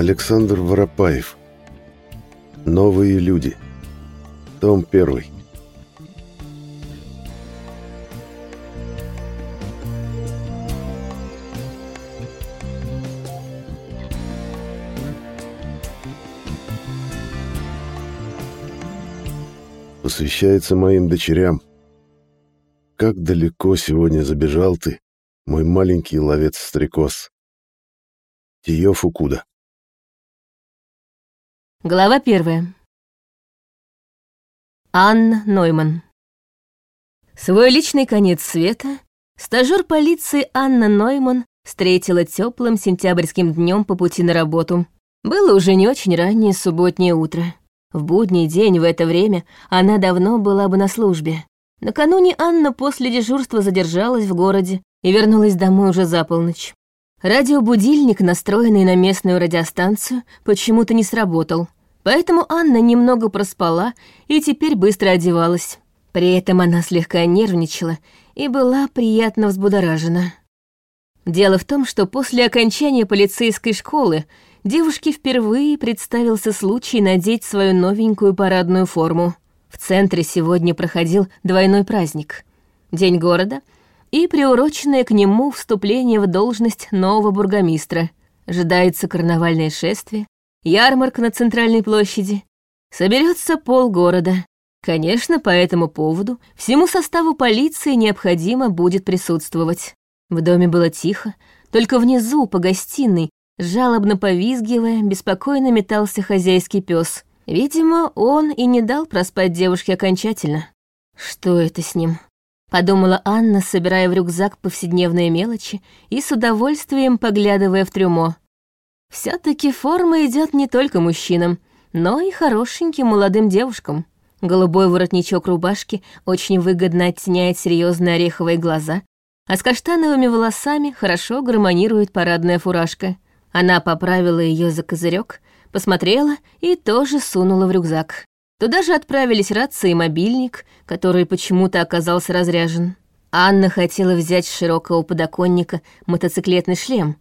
Александр Воропаев. Новые люди. Том 1. Посвящается моим дочерям. Как далеко сегодня забежал ты, мой маленький ловец-стрекоз. Тиё Фукуда. Глава первая. Анна Нойман. Свой личный конец света стажёр полиции Анна Нойман встретила теплым сентябрьским днем по пути на работу. Было уже не очень раннее субботнее утро. В будний день в это время она давно была бы на службе. Накануне Анна после дежурства задержалась в городе и вернулась домой уже за полночь. Радиобудильник, настроенный на местную радиостанцию, почему-то не сработал. Поэтому Анна немного проспала и теперь быстро одевалась. При этом она слегка нервничала и была приятно взбудоражена. Дело в том, что после окончания полицейской школы девушке впервые представился случай надеть свою новенькую парадную форму. В центре сегодня проходил двойной праздник — День города — и приуроченное к нему вступление в должность нового бургомистра. Ожидается карнавальное шествие, ярмарка на центральной площади. Соберется полгорода. Конечно, по этому поводу всему составу полиции необходимо будет присутствовать. В доме было тихо, только внизу, по гостиной, жалобно повизгивая, беспокойно метался хозяйский пес. Видимо, он и не дал проспать девушке окончательно. Что это с ним? Подумала Анна, собирая в рюкзак повседневные мелочи и с удовольствием поглядывая в трюмо. все таки форма идет не только мужчинам, но и хорошеньким молодым девушкам. Голубой воротничок рубашки очень выгодно оттеняет серьезные ореховые глаза, а с каштановыми волосами хорошо гармонирует парадная фуражка. Она поправила ее за козырек, посмотрела и тоже сунула в рюкзак. Туда же отправились рация и мобильник, который почему-то оказался разряжен. Анна хотела взять с широкого подоконника мотоциклетный шлем,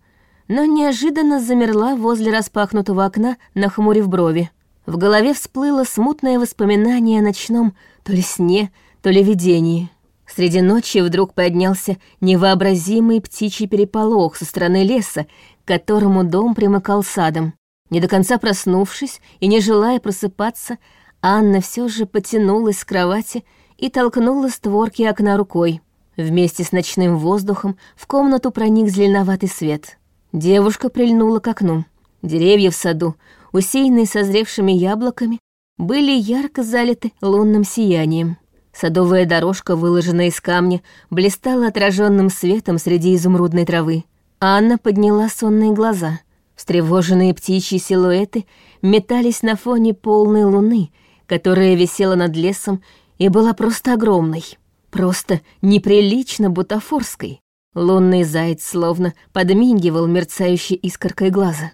но неожиданно замерла возле распахнутого окна, нахмурив брови. В голове всплыло смутное воспоминание о ночном то ли сне, то ли видении. Среди ночи вдруг поднялся невообразимый птичий переполох со стороны леса, к которому дом примыкал садом. Не до конца проснувшись и не желая просыпаться, Анна все же потянулась с кровати и толкнула створки окна рукой. Вместе с ночным воздухом в комнату проник зеленоватый свет. Девушка прильнула к окну. Деревья в саду, усеянные созревшими яблоками, были ярко залиты лунным сиянием. Садовая дорожка, выложенная из камня, блистала отраженным светом среди изумрудной травы. Анна подняла сонные глаза. Встревоженные птичьи силуэты метались на фоне полной луны, которая висела над лесом и была просто огромной, просто неприлично бутафорской. Лунный заяц словно подмигивал мерцающей искоркой глаза.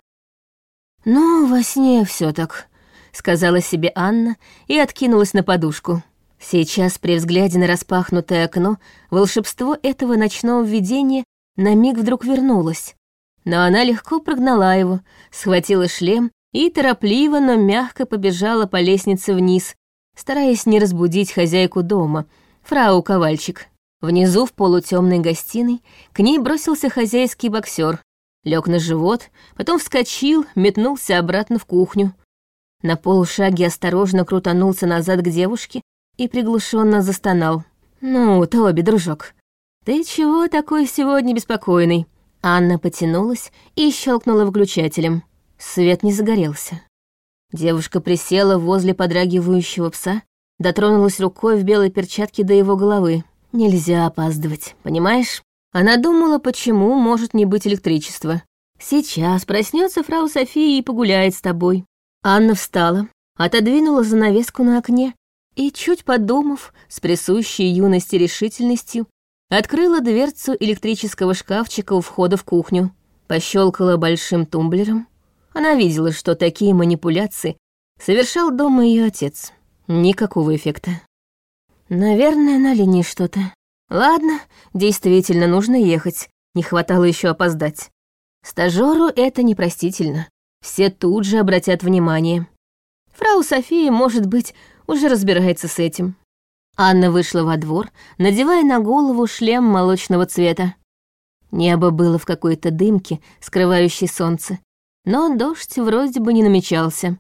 «Ну, во сне все так», — сказала себе Анна и откинулась на подушку. Сейчас, при взгляде на распахнутое окно, волшебство этого ночного видения на миг вдруг вернулось. Но она легко прогнала его, схватила шлем и торопливо, но мягко побежала по лестнице вниз, стараясь не разбудить хозяйку дома, фрау Ковальчик. Внизу, в полутемной гостиной, к ней бросился хозяйский боксер, лег на живот, потом вскочил, метнулся обратно в кухню. На полушаге осторожно крутанулся назад к девушке и приглушенно застонал. «Ну, Тоби, дружок, ты чего такой сегодня беспокойный?» Анна потянулась и щелкнула выключателем. Свет не загорелся. Девушка присела возле подрагивающего пса, дотронулась рукой в белой перчатке до его головы. Нельзя опаздывать, понимаешь? Она думала, почему может не быть электричества. Сейчас проснется фрау София и погуляет с тобой. Анна встала, отодвинула занавеску на окне и, чуть подумав, с присущей юности решительностью, открыла дверцу электрического шкафчика у входа в кухню, пощелкала большим тумблером, она видела, что такие манипуляции совершал дома ее отец. Никакого эффекта. Наверное, на линии что-то. Ладно, действительно нужно ехать. Не хватало еще опоздать. Стажеру это непростительно. все тут же обратят внимание. Фрау София, может быть, уже разбирается с этим. Анна вышла во двор, надевая на голову шлем молочного цвета. Небо было в какой-то дымке, скрывающей солнце, но дождь вроде бы не намечался.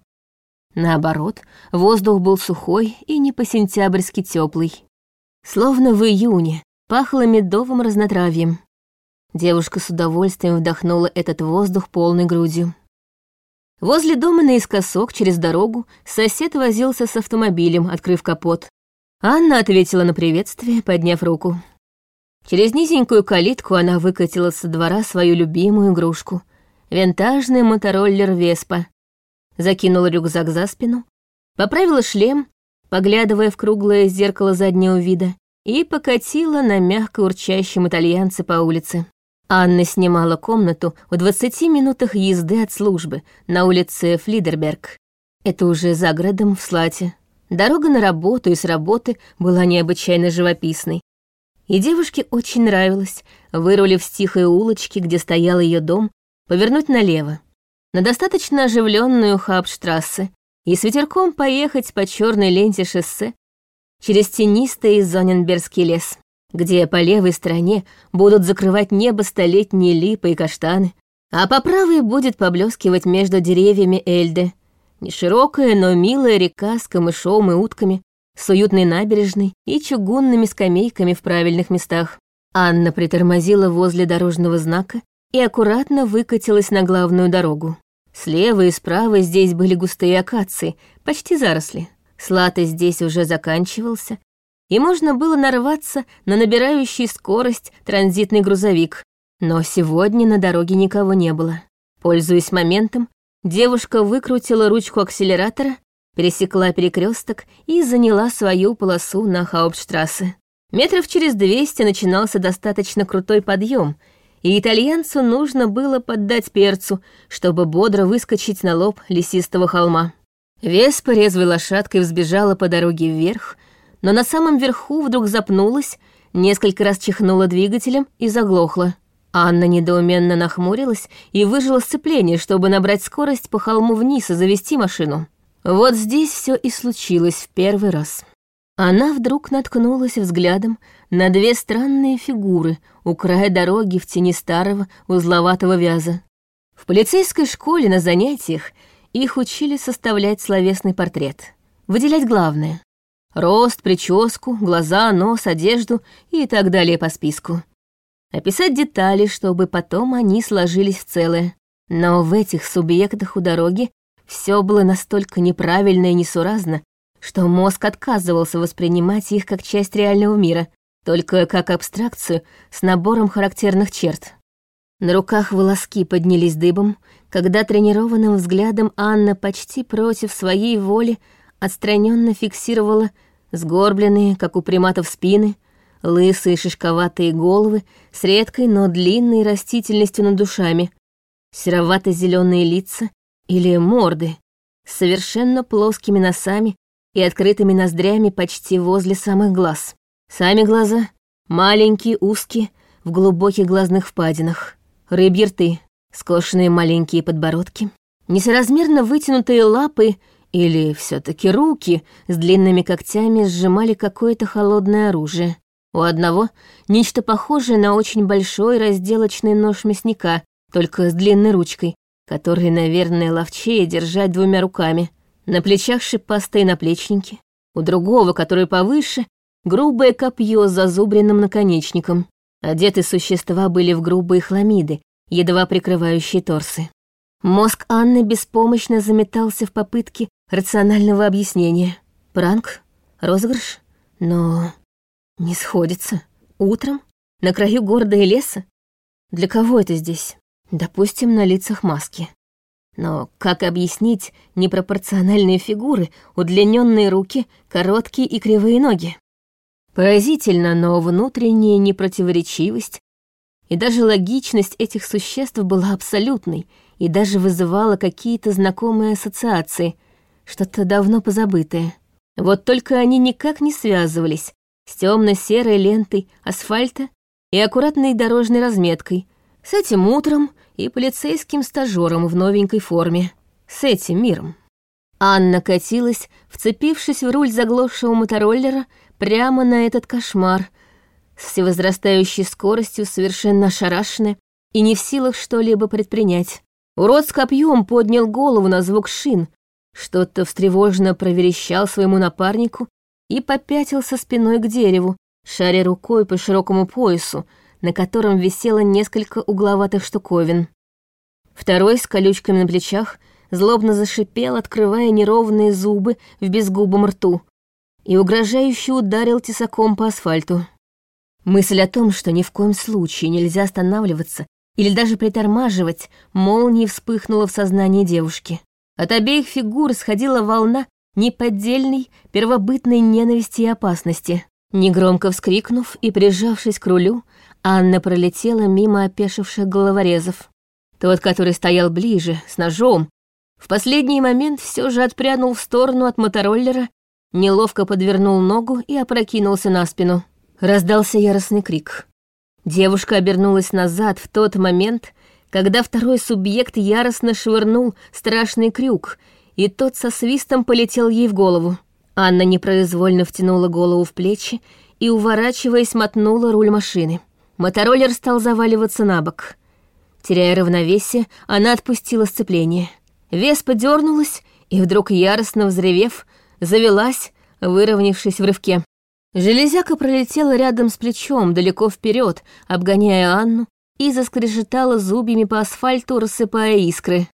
Наоборот, воздух был сухой и не по-сентябрьски теплый. Словно в июне, пахло медовым разнотравьем. Девушка с удовольствием вдохнула этот воздух полной грудью. Возле дома наискосок, через дорогу, сосед возился с автомобилем, открыв капот. Анна ответила на приветствие, подняв руку. Через низенькую калитку она выкатила со двора свою любимую игрушку — винтажный мотороллер Веспа. Закинула рюкзак за спину, поправила шлем, поглядывая в круглое зеркало заднего вида, и покатила на мягко урчащем итальянце по улице. Анна снимала комнату в 20 минутах езды от службы на улице Флидерберг. Это уже за городом в Слате. Дорога на работу и с работы была необычайно живописной. И девушке очень нравилось, вырулив с тихой улочки, где стоял ее дом, повернуть налево, на достаточно оживленную Хабштрассе, и с ветерком поехать по черной ленте шоссе через тенистый Зоненбергский лес где по левой стороне будут закрывать небо столетние липы и каштаны, а по правой будет поблескивать между деревьями Эльды. Неширокая, но милая река с камышом и утками, с уютной набережной и чугунными скамейками в правильных местах. Анна притормозила возле дорожного знака и аккуратно выкатилась на главную дорогу. Слева и справа здесь были густые акации, почти заросли. Слаты здесь уже заканчивался, и можно было нарваться на набирающий скорость транзитный грузовик. Но сегодня на дороге никого не было. Пользуясь моментом, девушка выкрутила ручку акселератора, пересекла перекресток и заняла свою полосу на Хауптштрассе. Метров через двести начинался достаточно крутой подъем, и итальянцу нужно было поддать перцу, чтобы бодро выскочить на лоб лесистого холма. Веспа резвой лошадкой взбежала по дороге вверх, но на самом верху вдруг запнулась, несколько раз чихнула двигателем и заглохла. Анна недоуменно нахмурилась и выжила сцепление, чтобы набрать скорость по холму вниз и завести машину. Вот здесь все и случилось в первый раз. Она вдруг наткнулась взглядом на две странные фигуры у края дороги в тени старого узловатого вяза. В полицейской школе на занятиях их учили составлять словесный портрет, выделять главное. Рост, прическу, глаза, нос, одежду и так далее по списку. Описать детали, чтобы потом они сложились в целое. Но в этих субъектах у дороги все было настолько неправильно и несуразно, что мозг отказывался воспринимать их как часть реального мира, только как абстракцию с набором характерных черт. На руках волоски поднялись дыбом, когда тренированным взглядом Анна почти против своей воли отстраненно фиксировала сгорбленные, как у приматов спины, лысые шишковатые головы с редкой, но длинной растительностью над душами, серовато зеленые лица или морды с совершенно плоскими носами и открытыми ноздрями почти возле самых глаз. Сами глаза маленькие, узкие, в глубоких глазных впадинах, рыбьи рты, скошенные маленькие подбородки, несоразмерно вытянутые лапы или все таки руки с длинными когтями сжимали какое-то холодное оружие. У одного нечто похожее на очень большой разделочный нож мясника, только с длинной ручкой, который, наверное, ловчее держать двумя руками. На плечах шипастые наплечники. У другого, который повыше, грубое копье с зазубренным наконечником. Одеты существа были в грубые хламиды, едва прикрывающие торсы. Мозг Анны беспомощно заметался в попытке рационального объяснения. Пранк? Розыгрыш? Но не сходится. Утром? На краю города и леса? Для кого это здесь? Допустим, на лицах маски. Но как объяснить непропорциональные фигуры, удлиненные руки, короткие и кривые ноги? Поразительно, но внутренняя непротиворечивость и даже логичность этих существ была абсолютной — и даже вызывала какие-то знакомые ассоциации, что-то давно позабытое. Вот только они никак не связывались с темно-серой лентой асфальта и аккуратной дорожной разметкой, с этим утром и полицейским стажером в новенькой форме. С этим миром. Анна катилась, вцепившись в руль заглохшего мотороллера, прямо на этот кошмар, с всевозрастающей скоростью совершенно ошарашенная и не в силах что-либо предпринять. Урод с копьем поднял голову на звук шин, что-то встревоженно проверещал своему напарнику и попятился спиной к дереву, шаря рукой по широкому поясу, на котором висело несколько угловатых штуковин. Второй с колючками на плечах злобно зашипел, открывая неровные зубы в безгубом рту, и угрожающе ударил тесаком по асфальту. Мысль о том, что ни в коем случае нельзя останавливаться или даже притормаживать, молнией вспыхнула в сознании девушки. От обеих фигур сходила волна неподдельной, первобытной ненависти и опасности. Негромко вскрикнув и прижавшись к рулю, Анна пролетела мимо опешивших головорезов. Тот, который стоял ближе, с ножом, в последний момент все же отпрянул в сторону от мотороллера, неловко подвернул ногу и опрокинулся на спину. Раздался яростный крик. Девушка обернулась назад в тот момент, когда второй субъект яростно швырнул страшный крюк, и тот со свистом полетел ей в голову. Анна непроизвольно втянула голову в плечи и, уворачиваясь, мотнула руль машины. Мотороллер стал заваливаться на бок. Теряя равновесие, она отпустила сцепление. Вес подернулась и, вдруг яростно взревев, завелась, выровнявшись в рывке. Железяка пролетела рядом с плечом, далеко вперед, обгоняя Анну, и заскрежетала зубьями по асфальту, рассыпая искры.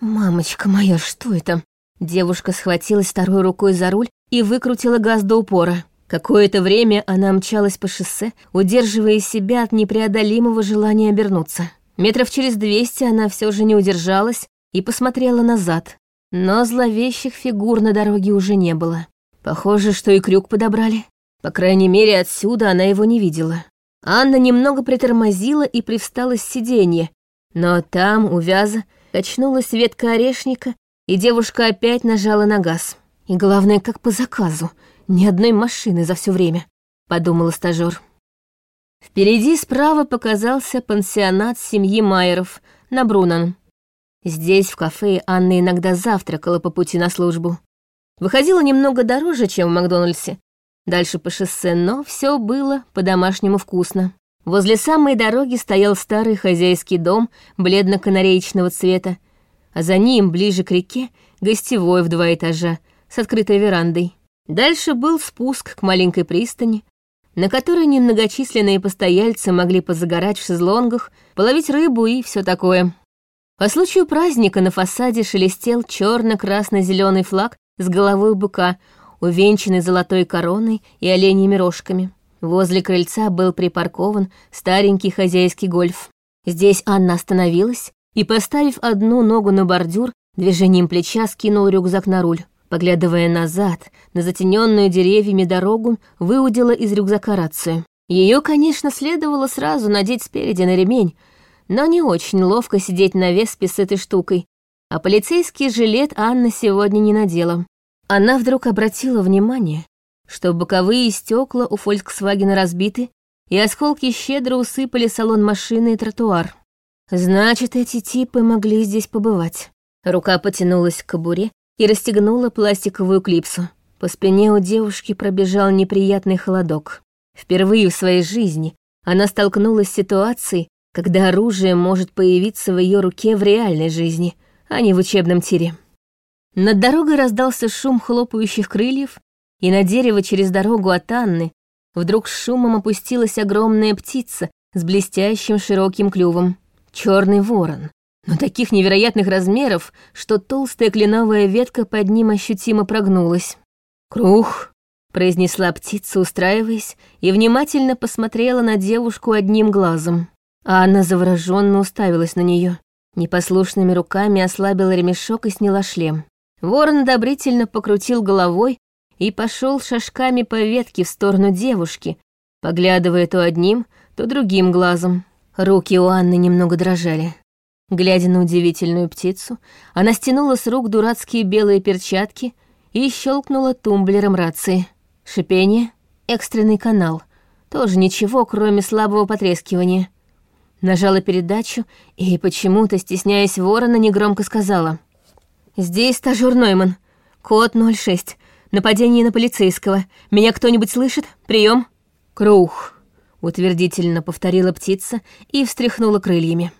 «Мамочка моя, что это?» Девушка схватилась второй рукой за руль и выкрутила газ до упора. Какое-то время она мчалась по шоссе, удерживая себя от непреодолимого желания обернуться. Метров через двести она все же не удержалась и посмотрела назад. Но зловещих фигур на дороге уже не было. Похоже, что и крюк подобрали. По крайней мере, отсюда она его не видела. Анна немного притормозила и привстала с сиденья, но там, у вяза, качнулась ветка орешника, и девушка опять нажала на газ. И главное, как по заказу, ни одной машины за все время, подумала стажёр. Впереди справа показался пансионат семьи Майеров на Брунан. Здесь, в кафе, Анна иногда завтракала по пути на службу. Выходила немного дороже, чем в Макдональдсе, Дальше по шоссе, но все было по-домашнему вкусно. Возле самой дороги стоял старый хозяйский дом бледно-канареечного цвета, а за ним, ближе к реке, гостевой в два этажа с открытой верандой. Дальше был спуск к маленькой пристани, на которой немногочисленные постояльцы могли позагорать в шезлонгах, половить рыбу и все такое. По случаю праздника на фасаде шелестел черно-красно-зеленый флаг с головой быка, увенчанный золотой короной и оленьими рожками. Возле крыльца был припаркован старенький хозяйский гольф. Здесь Анна остановилась и, поставив одну ногу на бордюр, движением плеча скинул рюкзак на руль. Поглядывая назад, на затененную деревьями дорогу, выудила из рюкзака рацию. Ее, конечно, следовало сразу надеть спереди на ремень, но не очень ловко сидеть на веспе с этой штукой, а полицейский жилет Анна сегодня не надела. Она вдруг обратила внимание, что боковые стекла у Фольксвагена разбиты, и осколки щедро усыпали салон машины и тротуар. Значит, эти типы могли здесь побывать. Рука потянулась к кобуре и расстегнула пластиковую клипсу. По спине у девушки пробежал неприятный холодок. Впервые в своей жизни она столкнулась с ситуацией, когда оружие может появиться в ее руке в реальной жизни, а не в учебном тире. Над дорогой раздался шум хлопающих крыльев, и на дерево через дорогу от Анны вдруг с шумом опустилась огромная птица с блестящим широким клювом. Черный ворон, но таких невероятных размеров, что толстая кленовая ветка под ним ощутимо прогнулась. «Крух!» — произнесла птица, устраиваясь, и внимательно посмотрела на девушку одним глазом. А Анна завороженно уставилась на нее. Непослушными руками ослабила ремешок и сняла шлем. Ворон одобрительно покрутил головой и пошел шажками по ветке в сторону девушки, поглядывая то одним, то другим глазом. Руки у Анны немного дрожали. Глядя на удивительную птицу, она стянула с рук дурацкие белые перчатки и щелкнула тумблером рации. Шипение, экстренный канал. Тоже ничего, кроме слабого потрескивания. Нажала передачу и, почему-то, стесняясь ворона, негромко сказала. «Здесь стажёр Нойман. Код 06. Нападение на полицейского. Меня кто-нибудь слышит? Прием. «Крух», — утвердительно повторила птица и встряхнула крыльями.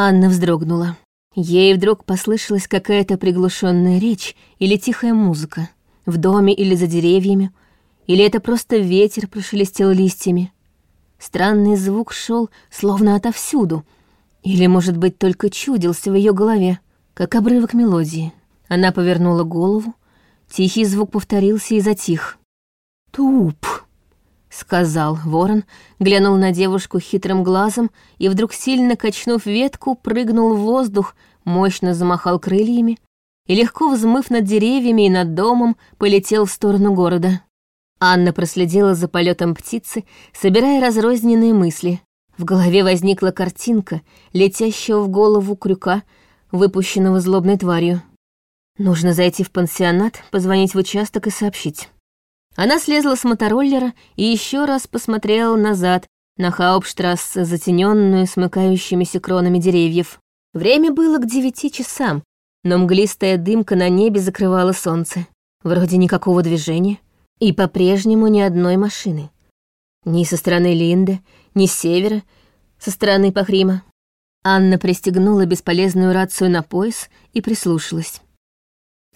Анна вздрогнула. Ей вдруг послышалась какая-то приглушенная речь или тихая музыка. В доме или за деревьями. Или это просто ветер прошелестел листьями. Странный звук шел словно отовсюду. Или, может быть, только чудился в ее голове, как обрывок мелодии. Она повернула голову. Тихий звук повторился и затих. «Туп!» — сказал ворон, глянул на девушку хитрым глазом и вдруг, сильно качнув ветку, прыгнул в воздух, мощно замахал крыльями и, легко взмыв над деревьями и над домом, полетел в сторону города. Анна проследила за полетом птицы, собирая разрозненные мысли. В голове возникла картинка, летящего в голову крюка, выпущенного злобной тварью. Нужно зайти в пансионат, позвонить в участок и сообщить. Она слезла с мотороллера и еще раз посмотрела назад на Хаупштрассе, затененную смыкающимися кронами деревьев. Время было к девяти часам, но мглистая дымка на небе закрывала солнце. Вроде никакого движения. И по-прежнему ни одной машины. Ни со стороны Линды, ни с севера, со стороны Пахрима. Анна пристегнула бесполезную рацию на пояс и прислушалась.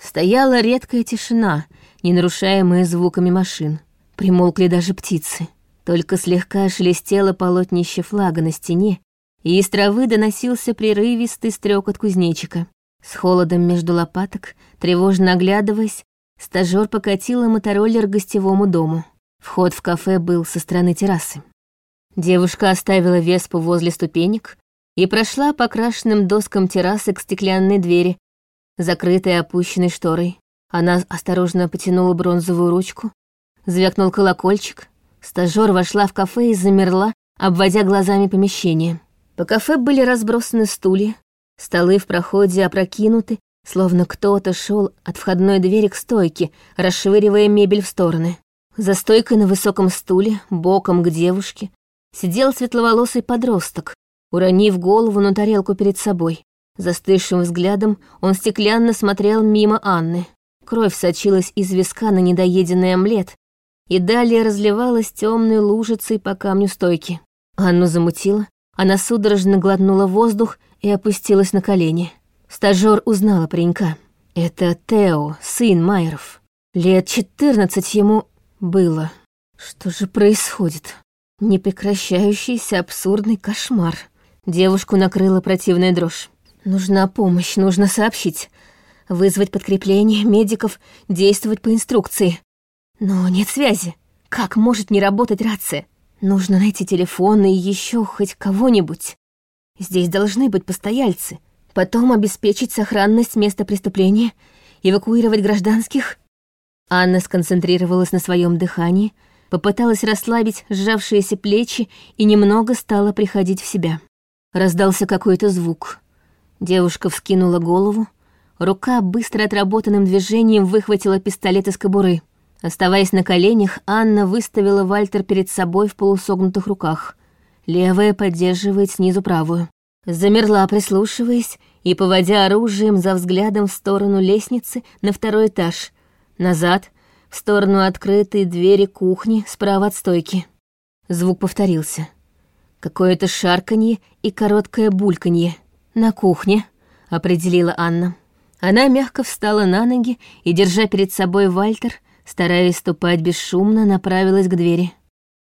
Стояла редкая тишина, не нарушаемая звуками машин. Примолкли даже птицы. Только слегка шелестело полотнище флага на стене, и из травы доносился прерывистый стрёк кузнечика. С холодом между лопаток, тревожно оглядываясь, Стажёр покатила мотороллер к гостевому дому. Вход в кафе был со стороны террасы. Девушка оставила Веспу возле ступенек и прошла по крашенным доскам террасы к стеклянной двери, закрытой опущенной шторой. Она осторожно потянула бронзовую ручку, звякнул колокольчик. Стажёр вошла в кафе и замерла, обводя глазами помещение. По кафе были разбросаны стулья, столы в проходе опрокинуты, Словно кто-то шел от входной двери к стойке, расшвыривая мебель в стороны. За стойкой на высоком стуле, боком к девушке, сидел светловолосый подросток, уронив голову на тарелку перед собой. Застывшим взглядом он стеклянно смотрел мимо Анны. Кровь сочилась из виска на недоеденный омлет и далее разливалась темной лужицей по камню стойки. Анну замутила, она судорожно глотнула воздух и опустилась на колени. Стажёр узнала паренька. Это Тео, сын Майеров. Лет четырнадцать ему было. Что же происходит? Непрекращающийся абсурдный кошмар. Девушку накрыла противная дрожь. Нужна помощь, нужно сообщить. Вызвать подкрепление, медиков, действовать по инструкции. Но нет связи. Как может не работать рация? Нужно найти телефон и еще хоть кого-нибудь. Здесь должны быть постояльцы. Потом обеспечить сохранность места преступления, эвакуировать гражданских. Анна сконцентрировалась на своем дыхании, попыталась расслабить сжавшиеся плечи и немного стала приходить в себя. Раздался какой-то звук. Девушка вскинула голову, рука быстро отработанным движением выхватила пистолет из кобуры. Оставаясь на коленях, Анна выставила Вальтер перед собой в полусогнутых руках. Левая поддерживает снизу правую. Замерла, прислушиваясь и поводя оружием за взглядом в сторону лестницы на второй этаж, назад, в сторону открытой двери кухни справа от стойки. Звук повторился. Какое-то шарканье и короткое бульканье. «На кухне», — определила Анна. Она мягко встала на ноги и, держа перед собой Вальтер, стараясь ступать бесшумно, направилась к двери.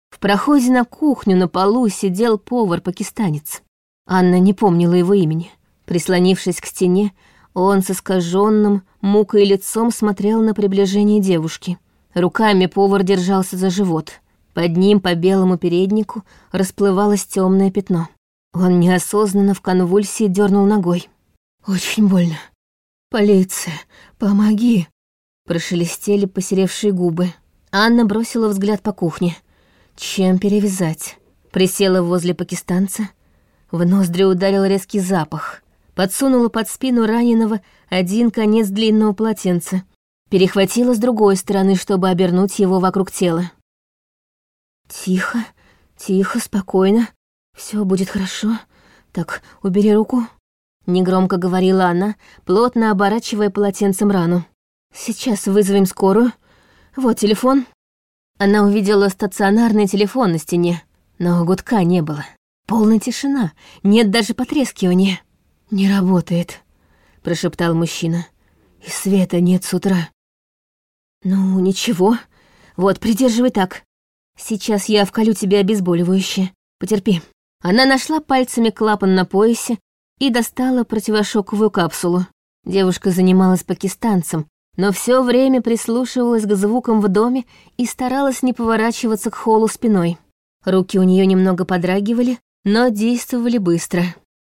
В проходе на кухню на полу сидел повар-пакистанец. Анна не помнила его имени. Прислонившись к стене, он с искаженным, мукой лицом смотрел на приближение девушки. Руками повар держался за живот. Под ним по белому переднику расплывалось темное пятно. Он неосознанно в конвульсии дернул ногой. «Очень больно. Полиция, помоги!» Прошелестели посеревшие губы. Анна бросила взгляд по кухне. Чем перевязать? Присела возле пакистанца, в ноздри ударил резкий запах. Подсунула под спину раненого один конец длинного полотенца. Перехватила с другой стороны, чтобы обернуть его вокруг тела. Тихо, тихо, спокойно. Все будет хорошо. Так, убери руку. Негромко говорила она, плотно оборачивая полотенцем рану. Сейчас вызовем скорую. Вот телефон. Она увидела стационарный телефон на стене, но гудка не было. Полная тишина, нет даже потрескивания. «Не работает», — прошептал мужчина. «И света нет с утра». «Ну, ничего. Вот, придерживай так. Сейчас я вколю тебе обезболивающее. Потерпи». Она нашла пальцами клапан на поясе и достала противошоковую капсулу. Девушка занималась пакистанцем, но все время прислушивалась к звукам в доме и старалась не поворачиваться к холлу спиной. Руки у нее немного подрагивали, но действовали быстро.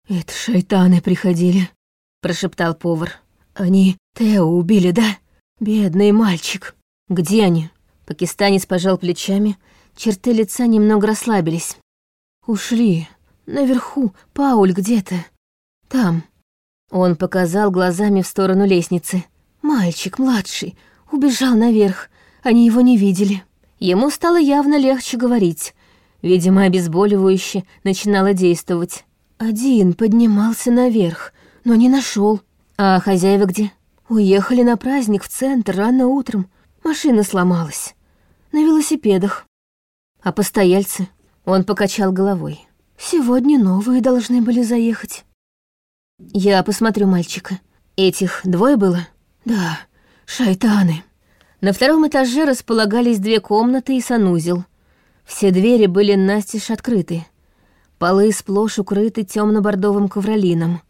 «Это шайтаны приходили», — прошептал повар. «Они Тео убили, да? Бедный мальчик. Где они?» Пакистанец пожал плечами, черты лица немного расслабились. «Ушли. Наверху. Пауль где-то. Там». Он показал глазами в сторону лестницы. «Мальчик младший. Убежал наверх. Они его не видели». Ему стало явно легче говорить. Видимо, обезболивающее начинало действовать. Один поднимался наверх, но не нашел. А хозяева где? Уехали на праздник в центр рано утром. Машина сломалась. На велосипедах. А постояльцы? Он покачал головой. Сегодня новые должны были заехать. Я посмотрю мальчика. Этих двое было? Да, шайтаны. На втором этаже располагались две комнаты и санузел. Все двери были настежь открыты. Полы сплошь укрыты темно-бордовым ковролином.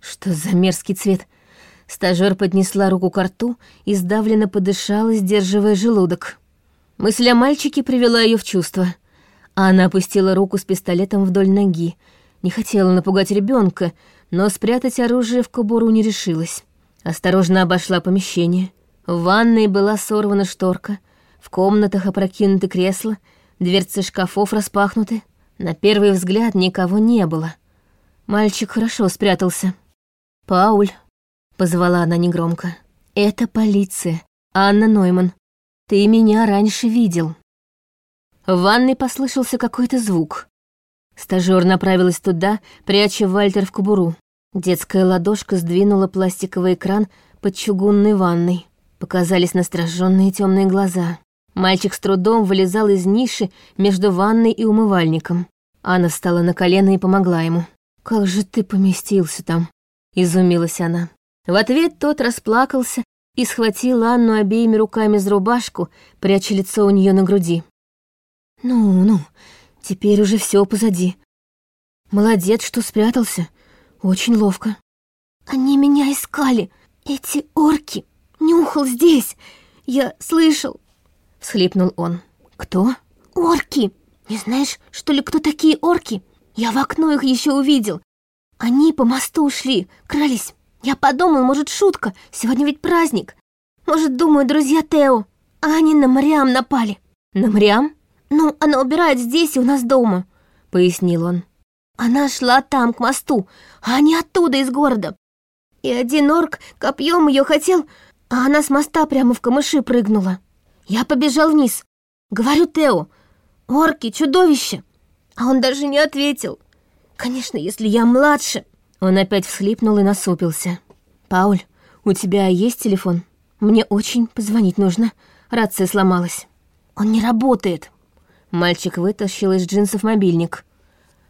Что за мерзкий цвет? Стажёр поднесла руку к рту и сдавленно подышала, сдерживая желудок. Мысль о мальчике привела ее в чувство. Она опустила руку с пистолетом вдоль ноги. Не хотела напугать ребенка, но спрятать оружие в кобуру не решилась. Осторожно обошла помещение. В ванной была сорвана шторка, в комнатах опрокинуты кресла, дверцы шкафов распахнуты. На первый взгляд никого не было. Мальчик хорошо спрятался. «Пауль», — позвала она негромко, — «это полиция. Анна Нойман. Ты меня раньше видел». В ванной послышался какой-то звук. Стажёр направилась туда, пряча Вальтер в кобуру. Детская ладошка сдвинула пластиковый экран под чугунной ванной. Показались настороженные темные глаза. Мальчик с трудом вылезал из ниши между ванной и умывальником. Анна встала на колено и помогла ему. «Как же ты поместился там?» — изумилась она. В ответ тот расплакался и схватил Анну обеими руками за рубашку, пряча лицо у нее на груди. «Ну, ну, теперь уже все позади. Молодец, что спрятался. Очень ловко». «Они меня искали. Эти орки. Нюхал здесь. Я слышал всхлипнул он. «Кто?» «Орки! Не знаешь, что ли, кто такие орки? Я в окно их еще увидел. Они по мосту ушли, крались. Я подумал, может, шутка, сегодня ведь праздник. Может, думаю, друзья Тео, а они на Мариам напали». «На Мариам?» «Ну, она убирает здесь и у нас дома», — пояснил он. «Она шла там, к мосту, а они оттуда, из города. И один орк копьем ее хотел, а она с моста прямо в камыши прыгнула. Я побежал вниз. Говорю Тео, орки, чудовище. А он даже не ответил. Конечно, если я младше. Он опять всхлипнул и насупился. Пауль, у тебя есть телефон? Мне очень позвонить нужно. Рация сломалась. Он не работает. Мальчик вытащил из джинсов мобильник.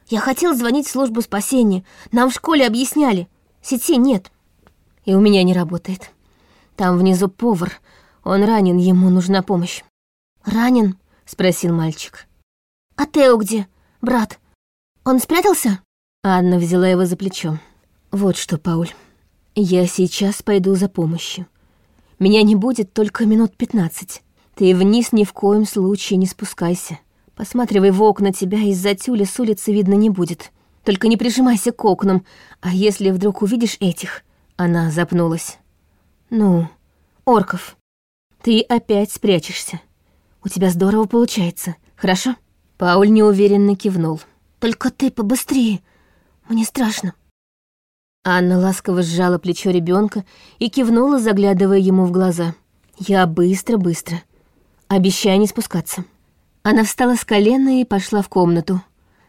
Я хотел звонить в службу спасения. Нам в школе объясняли. Сети нет. И у меня не работает. Там внизу повар, он ранен, ему нужна помощь». «Ранен?» — спросил мальчик. «А Тео где, брат? Он спрятался?» Анна взяла его за плечо. «Вот что, Пауль, я сейчас пойду за помощью. Меня не будет только минут пятнадцать. Ты вниз ни в коем случае не спускайся. Посматривай в окна, тебя из-за тюля с улицы видно не будет. Только не прижимайся к окнам, а если вдруг увидишь этих...» Она запнулась. «Ну, орков. Ты опять спрячешься. У тебя здорово получается, хорошо?» Пауль неуверенно кивнул. «Только ты побыстрее. Мне страшно». Анна ласково сжала плечо ребенка и кивнула, заглядывая ему в глаза. «Я быстро-быстро. Обещай не спускаться». Она встала с колена и пошла в комнату.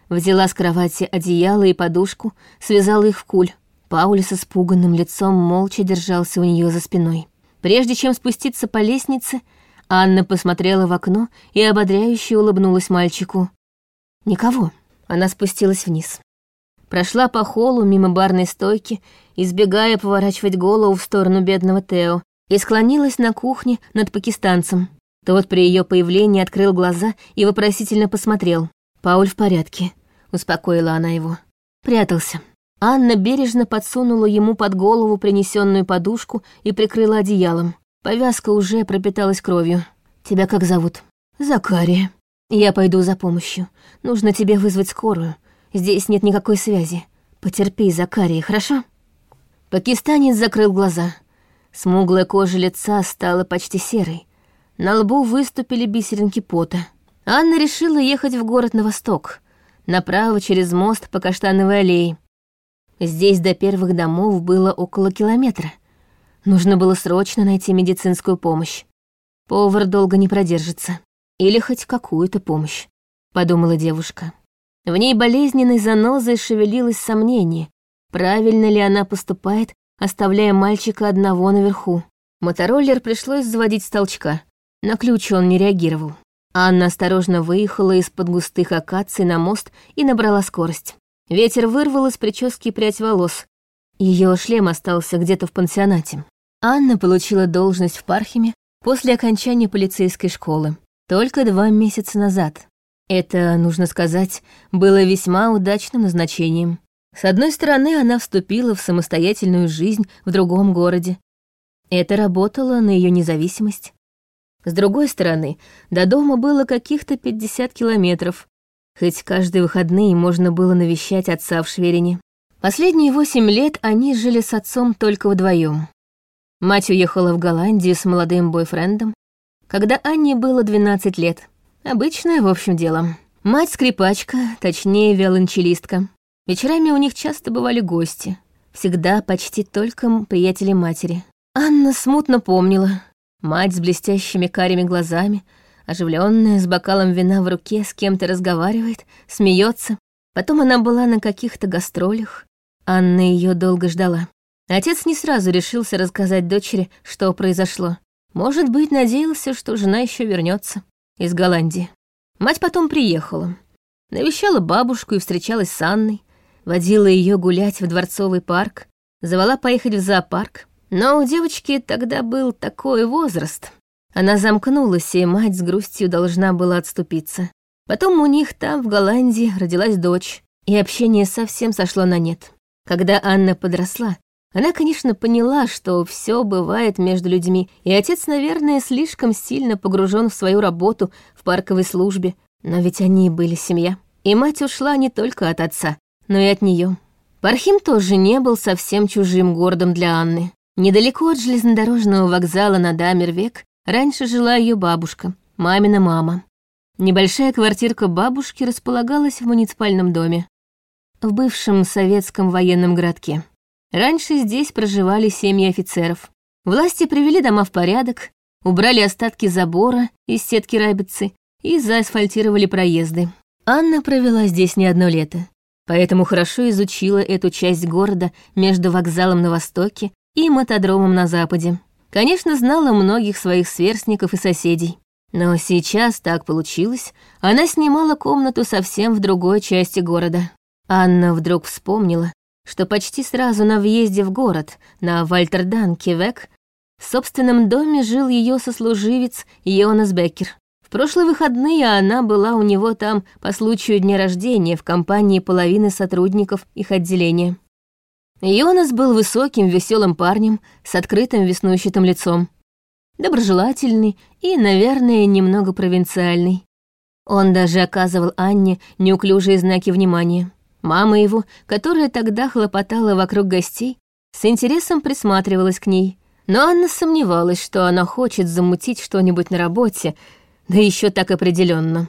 взяла с кровати одеяло и подушку, связала их в куль. Пауль с испуганным лицом молча держался у нее за спиной. Прежде чем спуститься по лестнице, Анна посмотрела в окно и ободряюще улыбнулась мальчику. Никого. Она спустилась вниз. Прошла по холлу мимо барной стойки, избегая поворачивать голову в сторону бедного Тео, и склонилась на кухне над пакистанцем. Тот при ее появлении открыл глаза и вопросительно посмотрел. «Пауль в порядке», — успокоила она его. Прятался. Анна бережно подсунула ему под голову принесенную подушку и прикрыла одеялом. Повязка уже пропиталась кровью. «Тебя как зовут?» «Закария. Я пойду за помощью. Нужно тебе вызвать скорую. Здесь нет никакой связи. Потерпи, Закария, хорошо?» Пакистанец закрыл глаза. Смуглая кожа лица стала почти серой. На лбу выступили бисеринки пота. Анна решила ехать в город на восток, направо через мост по Каштановой аллее. Здесь до первых домов было около километра. Нужно было срочно найти медицинскую помощь. Повар долго не продержится. Или хоть какую-то помощь, подумала девушка. В ней болезненной занозой шевелилось сомнение, правильно ли она поступает, оставляя мальчика одного наверху. Мотороллер пришлось заводить с толчка. На ключ он не реагировал. Анна осторожно выехала из-под густых акаций на мост и набрала скорость. Ветер вырвал из прически прядь волос. Ее шлем остался где-то в пансионате. Анна получила должность в Пархиме после окончания полицейской школы. Только два месяца назад. Это, нужно сказать, было весьма удачным назначением. С одной стороны, она вступила в самостоятельную жизнь в другом городе. Это работало на ее независимость. С другой стороны, до дома было каких-то 50 километров, хоть каждые выходные можно было навещать отца в Шверине. Последние восемь лет они жили с отцом только вдвоем. Мать уехала в Голландию с молодым бойфрендом, когда Анне было 12 лет. Обычное, в общем, дело. Мать скрипачка, точнее, виолончелистка. Вечерами у них часто бывали гости. Всегда почти только приятели матери. Анна смутно помнила, Мать с блестящими карими глазами, оживленная, с бокалом вина в руке, с кем-то разговаривает, смеется. Потом она была на каких-то гастролях. Анна ее долго ждала. Отец не сразу решился рассказать дочери, что произошло. Может быть, надеялся, что жена еще вернется из Голландии. Мать потом приехала. Навещала бабушку и встречалась с Анной, водила ее гулять в дворцовый парк, звала поехать в зоопарк. Но у девочки тогда был такой возраст. Она замкнулась, и мать с грустью должна была отступиться. Потом у них там, в Голландии, родилась дочь, и общение совсем сошло на нет. Когда Анна подросла, она, конечно, поняла, что все бывает между людьми, и отец, наверное, слишком сильно погружен в свою работу в парковой службе, но ведь они были семья. И мать ушла не только от отца, но и от нее. Пархим тоже не был совсем чужим городом для Анны. Недалеко от железнодорожного вокзала на Дамервек раньше жила ее бабушка, мамина мама. Небольшая квартирка бабушки располагалась в муниципальном доме, в бывшем советском военном городке. Раньше здесь проживали семьи офицеров. Власти привели дома в порядок, убрали остатки забора из сетки рабицы и заасфальтировали проезды. Анна провела здесь не одно лето, поэтому хорошо изучила эту часть города между вокзалом на востоке и мотодромом на западе. Конечно, знала многих своих сверстников и соседей. Но сейчас так получилось, она снимала комнату совсем в другой части города. Анна вдруг вспомнила, что почти сразу на въезде в город, на Вальтердан, Кивек, в собственном доме жил ее сослуживец Йонас Беккер. В прошлые выходные она была у него там по случаю дня рождения в компании половины сотрудников их отделения. Йонас был высоким, веселым парнем с открытым веснущатым лицом. Доброжелательный и, наверное, немного провинциальный. Он даже оказывал Анне неуклюжие знаки внимания. Мама его, которая тогда хлопотала вокруг гостей, с интересом присматривалась к ней. Но Анна сомневалась, что она хочет замутить что-нибудь на работе, да еще так определенно.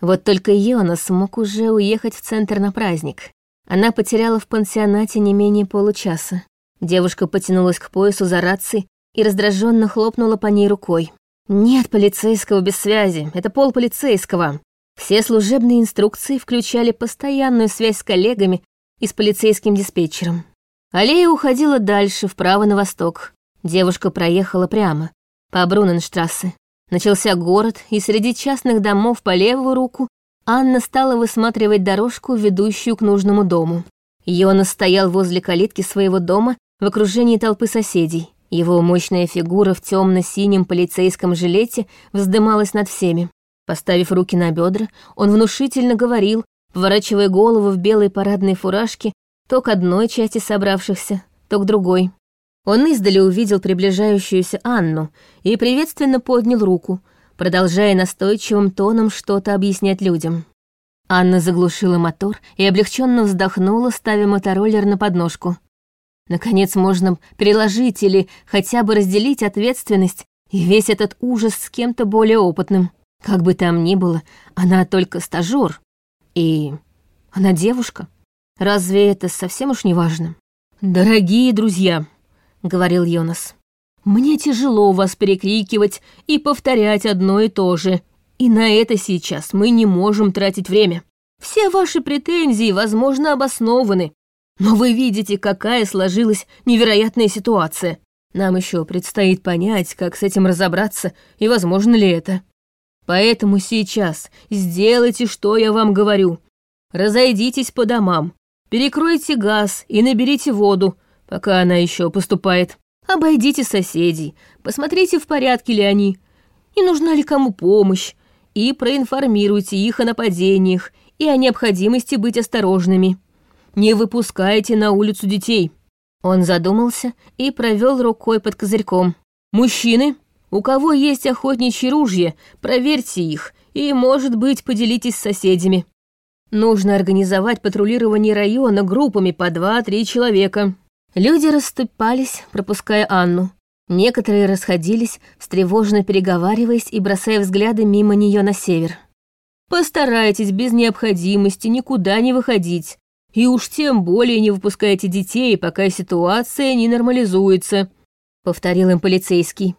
Вот только Йонас смог уже уехать в центр на праздник. Она потеряла в пансионате не менее получаса. Девушка потянулась к поясу за рацией и раздраженно хлопнула по ней рукой. «Нет полицейского без связи, это пол полицейского. Все служебные инструкции включали постоянную связь с коллегами и с полицейским диспетчером. Аллея уходила дальше, вправо на восток. Девушка проехала прямо, по Бруненштрассе. Начался город, и среди частных домов по левую руку Анна стала высматривать дорожку, ведущую к нужному дому. Йонас стоял возле калитки своего дома в окружении толпы соседей. Его мощная фигура в темно-синем полицейском жилете вздымалась над всеми. Поставив руки на бедра, он внушительно говорил, поворачивая голову в белой парадной фуражке то к одной части собравшихся, то к другой. Он издали увидел приближающуюся Анну и приветственно поднял руку, продолжая настойчивым тоном что-то объяснять людям. Анна заглушила мотор и облегченно вздохнула, ставя мотороллер на подножку. Наконец можно переложить или хотя бы разделить ответственность и весь этот ужас с кем-то более опытным. Как бы там ни было, она только стажёр. И она девушка. Разве это совсем уж не важно? «Дорогие друзья», — говорил Йонас, — «мне тяжело вас перекрикивать и повторять одно и то же, и на это сейчас мы не можем тратить время. Все ваши претензии, возможно, обоснованы, но вы видите, какая сложилась невероятная ситуация. Нам еще предстоит понять, как с этим разобраться и возможно ли это. Поэтому сейчас сделайте, что я вам говорю. Разойдитесь по домам, Перекройте газ и наберите воду, пока она еще поступает. Обойдите соседей, посмотрите, в порядке ли они, не нужна ли кому помощь, и проинформируйте их о нападениях и о необходимости быть осторожными. Не выпускайте на улицу детей». Он задумался и провел рукой под козырьком. «Мужчины, у кого есть охотничьи ружья, проверьте их и, может быть, поделитесь с соседями. Нужно организовать патрулирование района группами по два-три человека. Люди расступались, пропуская Анну. Некоторые расходились, встревоженно переговариваясь и бросая взгляды мимо нее на север. Постарайтесь без необходимости никуда не выходить. И уж тем более не выпускайте детей, пока ситуация не нормализуется», — повторил им полицейский.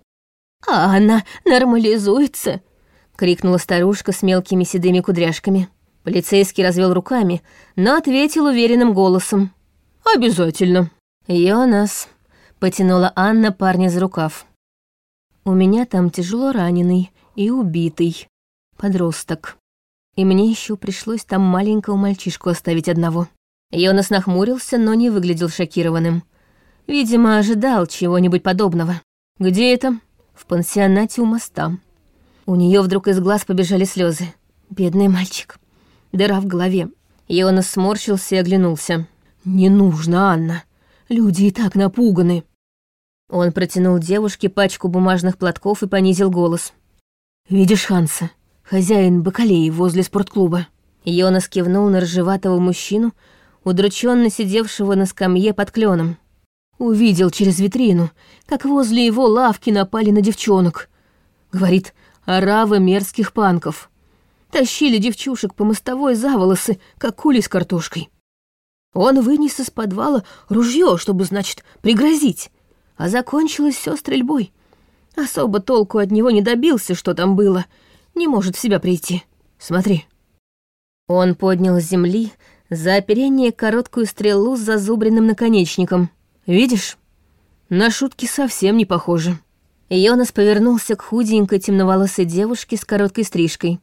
«А она нормализуется?» — крикнула старушка с мелкими седыми кудряшками. Полицейский развел руками, но ответил уверенным голосом. «Обязательно». «Йонас», — потянула Анна парня за рукав. «У меня там тяжело раненый и убитый. Подросток. И мне еще пришлось там маленького мальчишку оставить одного». Йонас нахмурился, но не выглядел шокированным. Видимо, ожидал чего-нибудь подобного. «Где это?» «В пансионате у моста». У нее вдруг из глаз побежали слезы. «Бедный мальчик дыра в голове. Йонас сморщился и оглянулся. «Не нужно, Анна. Люди и так напуганы». Он протянул девушке пачку бумажных платков и понизил голос. «Видишь Ханса, хозяин бакалеи возле спортклуба?» Йонас кивнул на рыжеватого мужчину, удрученно сидевшего на скамье под кленом. Увидел через витрину, как возле его лавки напали на девчонок. Говорит, орава мерзких панков. Тащили девчушек по мостовой за волосы, как кули с картошкой. Он вынес из подвала ружье, чтобы, значит, пригрозить, а закончилось все стрельбой. Особо толку от него не добился, что там было. Не может в себя прийти. Смотри. Он поднял с земли за оперение короткую стрелу с зазубренным наконечником. Видишь? На шутки совсем не похоже. Йонас повернулся к худенькой темноволосой девушке с короткой стрижкой.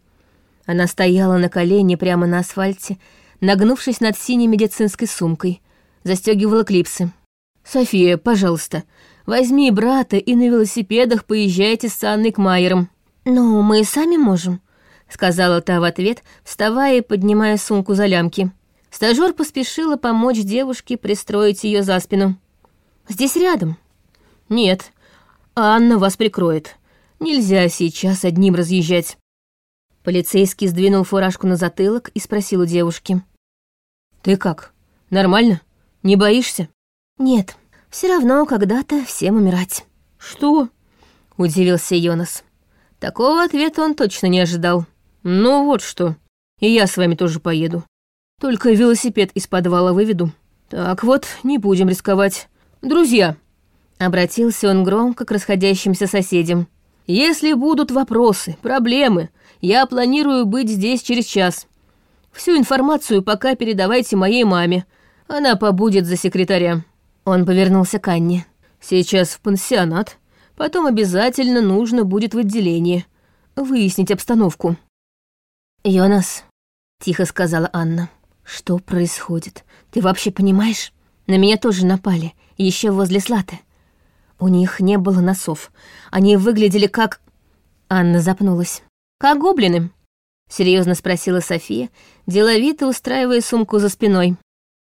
Она стояла на колене прямо на асфальте, нагнувшись над синей медицинской сумкой, застегивала клипсы. «София, пожалуйста, возьми брата и на велосипедах поезжайте с Анной к Майерам». «Ну, мы и сами можем», — сказала та в ответ, вставая и поднимая сумку за лямки. Стажёр поспешила помочь девушке пристроить ее за спину. «Здесь рядом». «Нет, Анна вас прикроет. Нельзя сейчас одним разъезжать». Полицейский сдвинул фуражку на затылок и спросил у девушки. «Ты как? Нормально? Не боишься?» «Нет, все равно когда-то всем умирать». «Что?» — удивился Йонас. Такого ответа он точно не ожидал. «Ну вот что, и я с вами тоже поеду. Только велосипед из подвала выведу. Так вот, не будем рисковать. Друзья!» Обратился он громко к расходящимся соседям. «Если будут вопросы, проблемы я планирую быть здесь через час. Всю информацию пока передавайте моей маме. Она побудет за секретаря». Он повернулся к Анне. «Сейчас в пансионат. Потом обязательно нужно будет в отделение. Выяснить обстановку». «Йонас», — тихо сказала Анна, — «что происходит? Ты вообще понимаешь? На меня тоже напали, еще возле Слаты. У них не было носов. Они выглядели как...» Анна запнулась. «Как гоблины?» — серьезно спросила София, деловито устраивая сумку за спиной.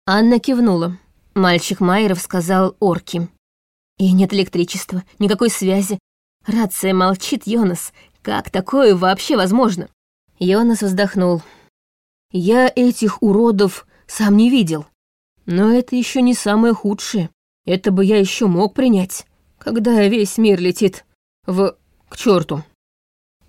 Анна кивнула. Мальчик Майеров сказал орки. «И нет электричества, никакой связи. Рация молчит, Йонас. Как такое вообще возможно?» Йонас вздохнул. «Я этих уродов сам не видел. Но это еще не самое худшее. Это бы я еще мог принять, когда весь мир летит в... к черту.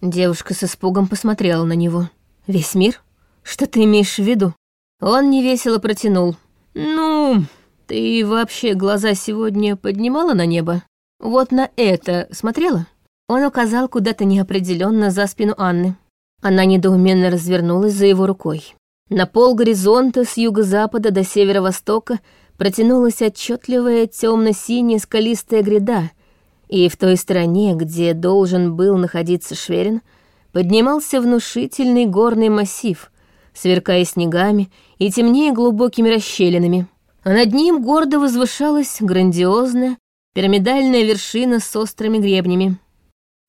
Девушка с испугом посмотрела на него. «Весь мир? Что ты имеешь в виду?» Он невесело протянул. «Ну, ты вообще глаза сегодня поднимала на небо? Вот на это смотрела?» Он указал куда-то неопределенно за спину Анны. Она недоуменно развернулась за его рукой. На пол горизонта с юго-запада до северо-востока протянулась отчетливая темно-синяя скалистая гряда — и в той стороне, где должен был находиться Шверин, поднимался внушительный горный массив, сверкая снегами и темнее глубокими расщелинами. А над ним гордо возвышалась грандиозная пирамидальная вершина с острыми гребнями.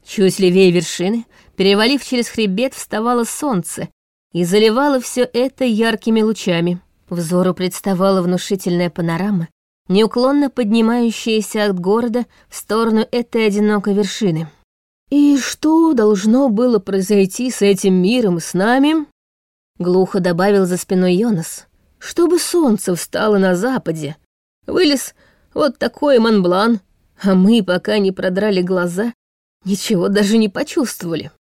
Чуть левее вершины, перевалив через хребет, вставало солнце и заливало все это яркими лучами. Взору представала внушительная панорама неуклонно поднимающаяся от города в сторону этой одинокой вершины. «И что должно было произойти с этим миром с нами?» Глухо добавил за спиной Йонас. «Чтобы солнце встало на западе, вылез вот такой Монблан, а мы, пока не продрали глаза, ничего даже не почувствовали».